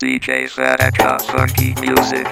DJ Saraka Funky Music.